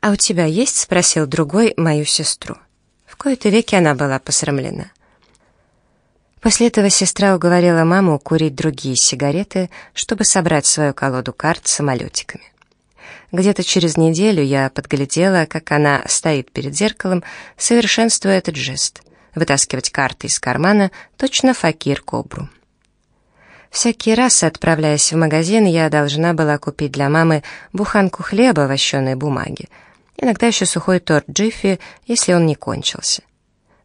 «А у тебя есть?» — спросил другой мою сестру. В кои-то веки она была посрамлена. После этого сестра уговорила маму курить другие сигареты, чтобы собрать свою колоду карт самолетиками. Где-то через неделю я подглядела, как она стоит перед зеркалом, совершенствуя этот жест — вытаскивать карты из кармана, точно факир кобру. Всякий раз, отправляясь в магазин, я должна была купить для мамы буханку хлеба в вощеной бумаге, иногда еще сухой торт Джиффи, если он не кончился.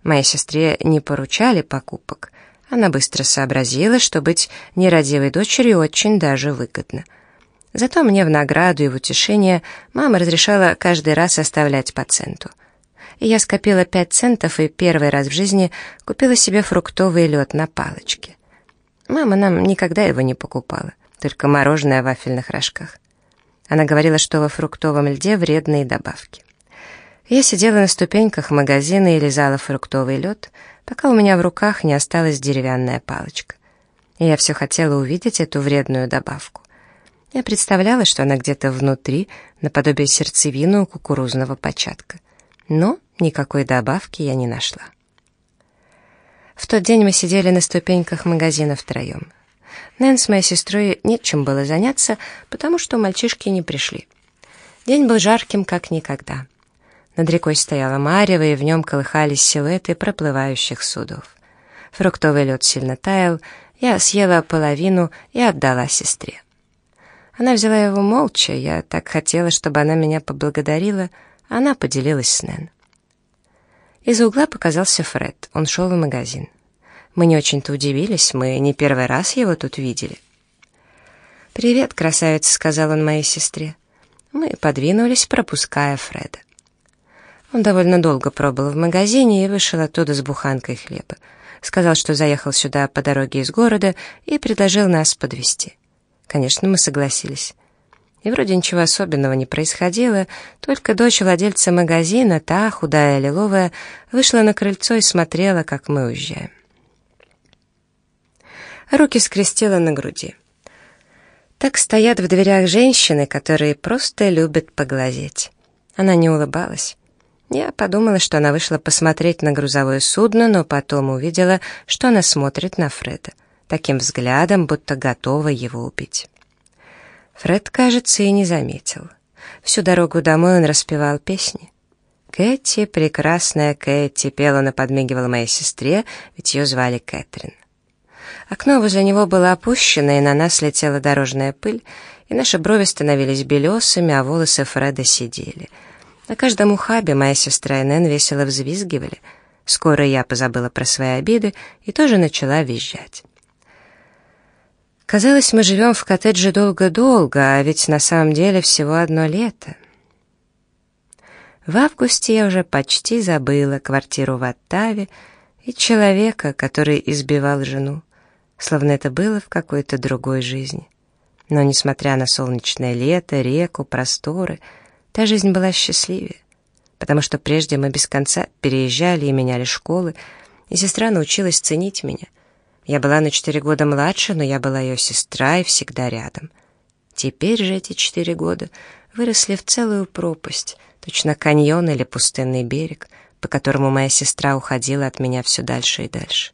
Моей сестре не поручали покупок, она быстро сообразила, что быть нерадивой дочерью очень даже выгодно. Зато мне в награду и в утешение мама разрешала каждый раз оставлять по центу. И я скопила пять центов и первый раз в жизни купила себе фруктовый лед на палочке. Мама нам никогда его не покупала, только мороженое в вафельных рожках. Она говорила, что во фруктовом льде вредные добавки. Я сидела на ступеньках магазина и лизала фруктовый лед, пока у меня в руках не осталась деревянная палочка. И я все хотела увидеть эту вредную добавку. Я представляла, что она где-то внутри, наподобие сердцевины у кукурузного початка. Но никакой добавки я не нашла. В тот день мы сидели на ступеньках магазина втроем. Нэн с моей сестрой нечем было заняться, потому что мальчишки не пришли. День был жарким, как никогда. Над рекой стояла марево, и в нем колыхались силуэты проплывающих судов. Фруктовый лед сильно таял, я съела половину и отдала сестре. Она взяла его молча, я так хотела, чтобы она меня поблагодарила, она поделилась с Нэн. Из угла показался Фред, он шел в магазин. Мы не очень-то удивились, мы не первый раз его тут видели. «Привет, красавица», — сказал он моей сестре. Мы подвинулись, пропуская Фреда. Он довольно долго пробыл в магазине и вышел оттуда с буханкой хлеба. Сказал, что заехал сюда по дороге из города и предложил нас подвезти. Конечно, мы согласились. И вроде ничего особенного не происходило, только дочь владельца магазина, та, худая лиловая, вышла на крыльцо и смотрела, как мы уезжаем. Руки скрестила на груди. Так стоят в дверях женщины, которые просто любят поглазеть. Она не улыбалась. Я подумала, что она вышла посмотреть на грузовое судно, но потом увидела, что она смотрит на Фреда, таким взглядом, будто готова его убить. Фред, кажется, и не заметил. Всю дорогу домой он распевал песни. «Кэти, прекрасная Кэти», пела она подмигивала моей сестре, ведь ее звали Кэтрин. Окно возле него было опущено, и на нас летела дорожная пыль, и наши брови становились белесыми, а волосы Фреда сидели — на каждом ухабе моя сестра и Нэн весело взвизгивали. Скоро я позабыла про свои обиды и тоже начала визжать. Казалось, мы живем в коттедже долго-долго, а ведь на самом деле всего одно лето. В августе я уже почти забыла квартиру в Оттаве и человека, который избивал жену, словно это было в какой-то другой жизни. Но, несмотря на солнечное лето, реку, просторы — Та жизнь была счастливее, потому что прежде мы без конца переезжали и меняли школы, и сестра научилась ценить меня. Я была на четыре года младше, но я была ее сестра и всегда рядом. Теперь же эти четыре года выросли в целую пропасть, точно каньон или пустынный берег, по которому моя сестра уходила от меня все дальше и дальше.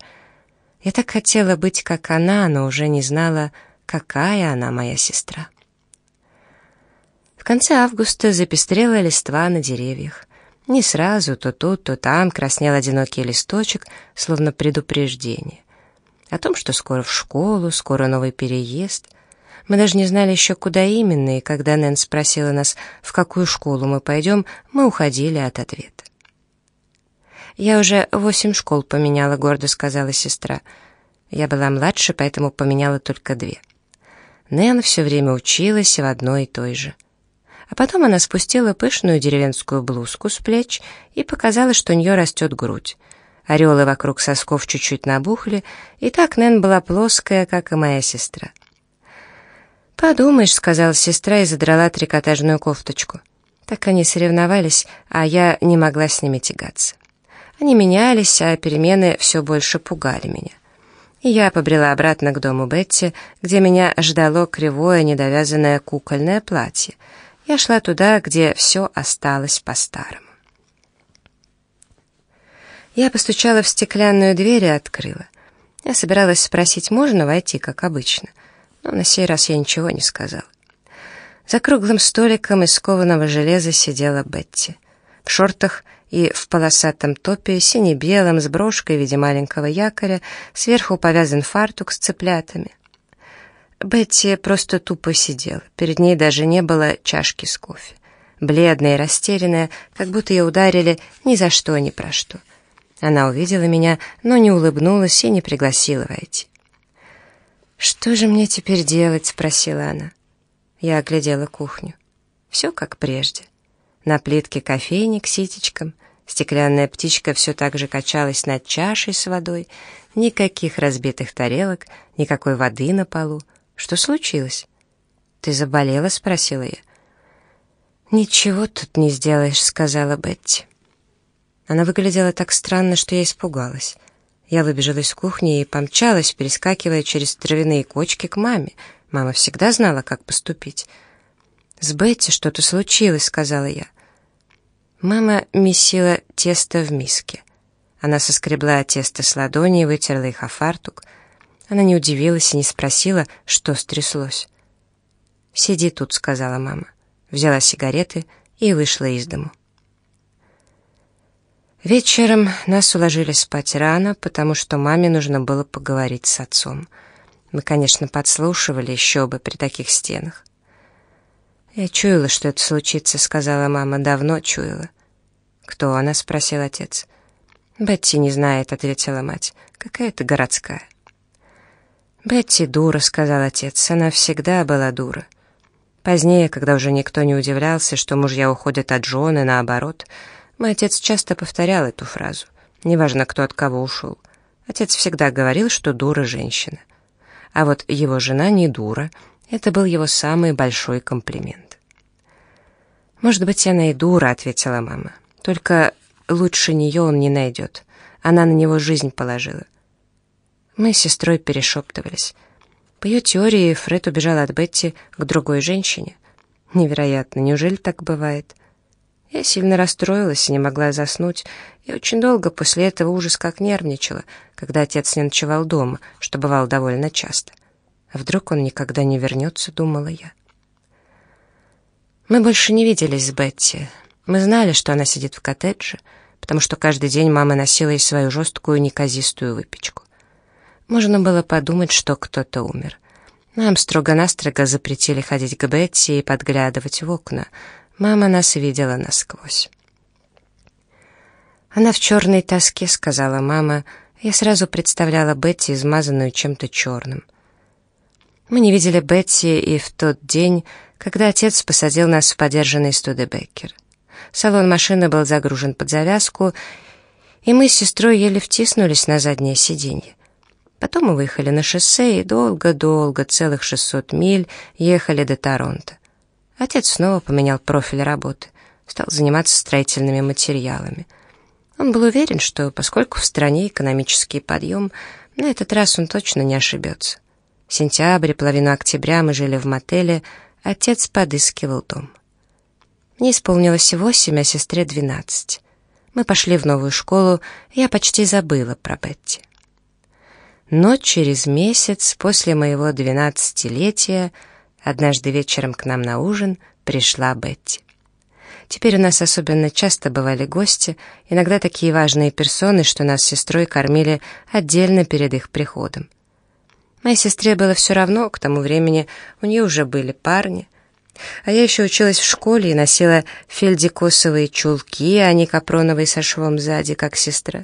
Я так хотела быть, как она, но уже не знала, какая она моя сестра. В конце августа запестрела листва на деревьях. Не сразу, то тут, то там краснел одинокий листочек, словно предупреждение. О том, что скоро в школу, скоро новый переезд. Мы даже не знали еще, куда именно, и когда Нэн спросила нас, в какую школу мы пойдем, мы уходили от ответа. «Я уже восемь школ поменяла», — гордо сказала сестра. Я была младше, поэтому поменяла только две. Нэн все время училась в одной и той же. А потом она спустила пышную деревенскую блузку с плеч и показала, что у нее растет грудь. Орелы вокруг сосков чуть-чуть набухли, и так Нэн была плоская, как и моя сестра. «Подумаешь», — сказала сестра и задрала трикотажную кофточку. Так они соревновались, а я не могла с ними тягаться. Они менялись, а перемены все больше пугали меня. И я побрела обратно к дому Бетти, где меня ждало кривое недовязанное кукольное платье — Я шла туда, где все осталось по-старому. Я постучала в стеклянную дверь и открыла. Я собиралась спросить, можно войти, как обычно, но на сей раз я ничего не сказала. За круглым столиком из кованого железа сидела Бетти. В шортах и в полосатом топе, сине-белом, с брошкой в виде маленького якоря, сверху повязан фартук с цыплятами. Бетти просто тупо сидела, перед ней даже не было чашки с кофе. Бледная и растерянная, как будто ее ударили ни за что, ни про что. Она увидела меня, но не улыбнулась и не пригласила войти. «Что же мне теперь делать?» — спросила она. Я оглядела кухню. Все как прежде. На плитке кофейник ситечком, стеклянная птичка все так же качалась над чашей с водой, никаких разбитых тарелок, никакой воды на полу. Что случилось? «Ты заболела?» — спросила я. «Ничего тут не сделаешь», — сказала Бетти. Она выглядела так странно, что я испугалась. Я выбежала из кухни и помчалась, перескакивая через травяные кочки к маме. Мама всегда знала, как поступить. «С Бетти что-то случилось», — сказала я. Мама месила тесто в миске. Она соскребла тесто с ладони и вытерла их о фартук. Она не удивилась и не спросила, что стряслось. «Сиди тут», — сказала мама. Взяла сигареты и вышла из дому. Вечером нас уложили спать рано, потому что маме нужно было поговорить с отцом. Мы, конечно, подслушивали еще бы при таких стенах. «Я чуяла, что это случится», — сказала мама. «Давно чуяла». «Кто она?» — спросил отец. «Бетти не знает», — ответила мать. «Какая-то городская». «Бетти дура», — сказал отец. «Она всегда была дура». Позднее, когда уже никто не удивлялся, что мужья уходят от жены, наоборот, мой отец часто повторял эту фразу. Неважно, кто от кого ушел. Отец всегда говорил, что дура женщина. А вот его жена не дура — это был его самый большой комплимент. «Может быть, она и дура», — ответила мама. «Только лучше нее он не найдет. Она на него жизнь положила». Мы с сестрой перешептывались. По ее теории, Фред убежал от Бетти к другой женщине. Невероятно, неужели так бывает? Я сильно расстроилась и не могла заснуть, и очень долго после этого ужас как нервничала, когда отец не ночевал дома, что бывало довольно часто. А вдруг он никогда не вернется, думала я. Мы больше не виделись с Бетти. Мы знали, что она сидит в коттедже, потому что каждый день мама носила ей свою жесткую неказистую выпечку. Можно было подумать, что кто-то умер. Нам строго-настрого запретили ходить к Бетти и подглядывать в окна. Мама нас видела насквозь. «Она в черной тоске», — сказала мама. Я сразу представляла Бетти, измазанную чем-то черным. Мы не видели Бетти и в тот день, когда отец посадил нас в подержанный Студебеккер. Салон машины был загружен под завязку, и мы с сестрой еле втиснулись на заднее сиденье. Потом мы выехали на шоссе и долго-долго, целых 600 миль, ехали до Торонто. Отец снова поменял профиль работы, стал заниматься строительными материалами. Он был уверен, что поскольку в стране экономический подъем, на этот раз он точно не ошибется. Сентябрь, половину октября мы жили в мотеле, отец подыскивал дом. Мне исполнилось восемь, а сестре двенадцать. Мы пошли в новую школу, я почти забыла про Бетти. Но через месяц после моего двенадцатилетия однажды вечером к нам на ужин пришла Бетти. Теперь у нас особенно часто бывали гости, иногда такие важные персоны, что нас с сестрой кормили отдельно перед их приходом. Моей сестре было все равно, к тому времени у нее уже были парни. А я еще училась в школе и носила фельдикосовые чулки, а не капроновые со швом сзади, как сестра.